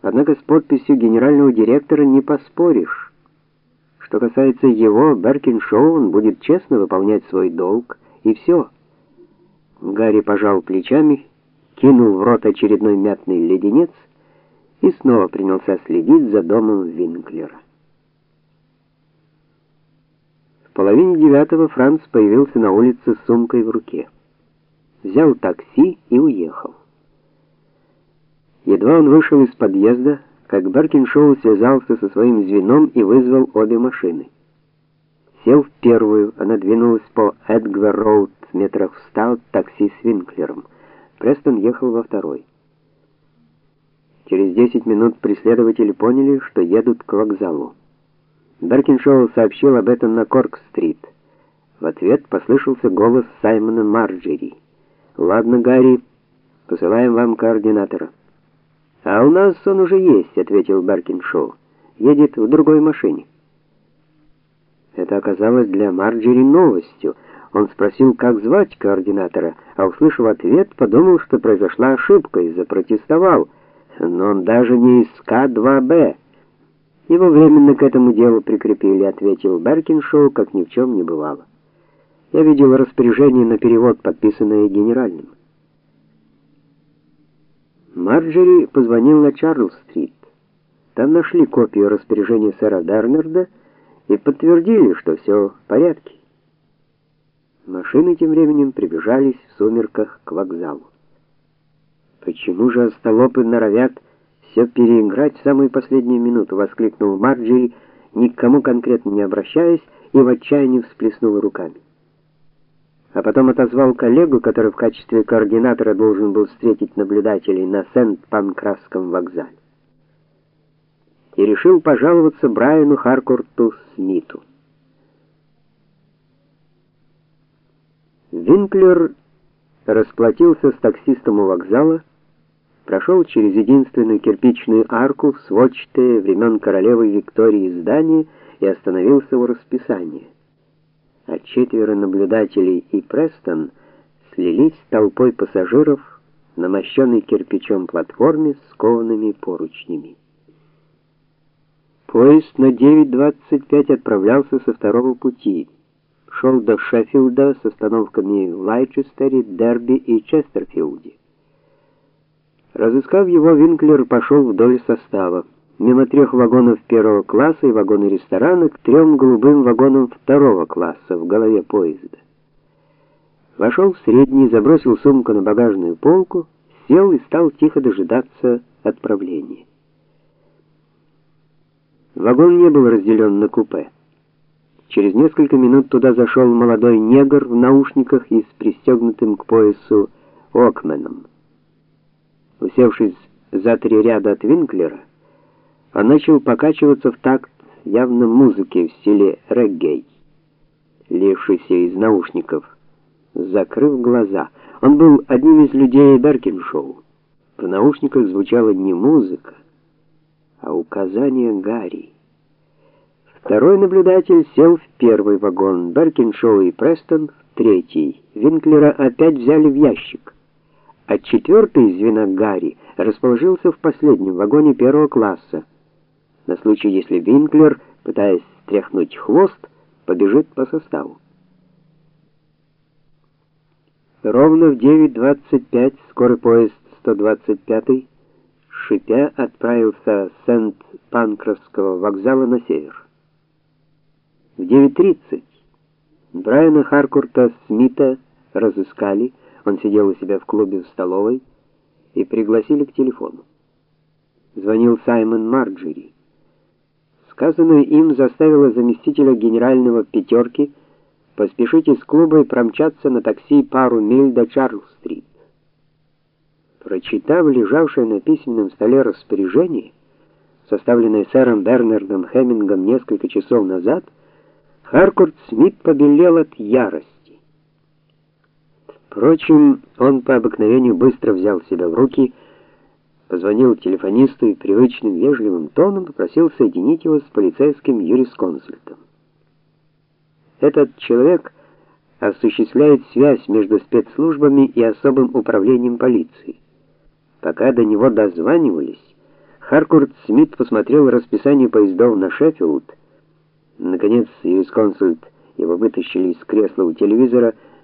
Однако с подписью генерального директора не поспоришь. Что касается его, Беркиншоу, он будет честно выполнять свой долг, и все. Гарри пожал плечами, кинул в рот очередной мятный леденец и снова принялся следить за домом Винклера. В половине девятого Франц появился на улице с сумкой в руке. Взял такси и уехал. Едва он вышел из подъезда, как Баркиншоу связался со своим звеном и вызвал обе машины. Сел в первую, она двинулась по Эдгвер-роуд метрах в ста такси с Винклером. Престон ехал во второй. Через 10 минут преследователи поняли, что едут к вокзалу. Беркиншоу сообщил об этом на Корк-стрит. В ответ послышался голос Саймона Марджери. «Ладно, Гарри, посылаем вам координатора». «А у нас он уже есть», — ответил Беркиншоу. «Едет в другой машине». Это оказалось для Марджери новостью. Он спросил, как звать координатора, а услышав ответ, подумал, что произошла ошибка и запротестовал. Но он даже не из К2Б. Его временно к этому делу прикрепили, ответил Беркиншоу, как ни в чем не бывало. Я видел распоряжение на перевод, подписанное генеральным. Марджери позвонил на Чарльз-стрит. Там нашли копию распоряжения сэра Бернарда и подтвердили, что все в порядке. Машины тем временем приближались в сумерках к вокзалу. Почему же остолопы норовят все переиграть в самую последнюю минуту, воскликнул Марджери, ни к кому конкретно не обращаясь, и в отчаянии всплеснул руками. А потом отозвал коллегу, который в качестве координатора должен был встретить наблюдателей на Сент-Панкрасском вокзале. И решил пожаловаться Брайану Харкорту Смиту. Винклер расплатился с таксистом у вокзала, прошел через единственную кирпичную арку в сводчатое времен королевы Виктории здание и остановился у расписания. А четверо наблюдателей и Престон слились с толпой пассажиров на мощенной кирпичом платформе с коваными поручнями. Поезд на 9:25 отправлялся со второго пути шел до Шеффилда с остановками в Лайчестере, Дерби и Честерфилде. Разыскав его, Винклер пошел вдоль состава, мимо трех вагонов первого класса и вагона ресторана к трем голубым вагонам второго класса в голове поезда. Вошел в средний, забросил сумку на багажную полку, сел и стал тихо дожидаться отправления. Вагон не был разделен на купе. Через несколько минут туда зашел молодой негр в наушниках и с пристегнутым к поясу окменом. Усевшись за три ряда от Винклера, он начал покачиваться в такт явно музыки в стиле реггей, лившейся из наушников. Закрыв глаза, он был одним из людей Беркиншоу. В наушниках звучала не музыка, а указание Гарри. Второй наблюдатель сел в первый вагон, Беркиншоу и Престон в третий. Винклера опять взяли в ящик. А четвертый из звена Гарри расположился в последнем вагоне первого класса. На случай, если Винклер, пытаясь стряхнуть хвост, побежит по составу. Ровно в 9:25 скорый поезд 125 шипя отправился с Сент-Панкровского вокзала на север. В 9:30 Брайана Харкурта Смита разыскали, он сидел у себя в клубе в столовой, и пригласили к телефону. Звонил Саймон Марджери. Сказанное им заставило заместителя генерального пятерки поспешить из клуба и промчаться на такси пару миль до Чарльз-стрит. Прочитав лежавшее на письменном столе распоряжение, составленное сэром Бернардом Хемингом несколько часов назад, Харкорт Смит побелел от ярости. Впрочем, он по обыкновению быстро взял себя в руки, позвонил телефонисту и привычным вежливым тоном попросил соединить его с полицейским юрисконсультом. Этот человек осуществляет связь между спецслужбами и особым управлением полиции. Пока до него дозванивались, Харкурт Смит посмотрел расписание поездов на Шеффилд. Наконец, юрисконсульт его вытащили из кресла у телевизора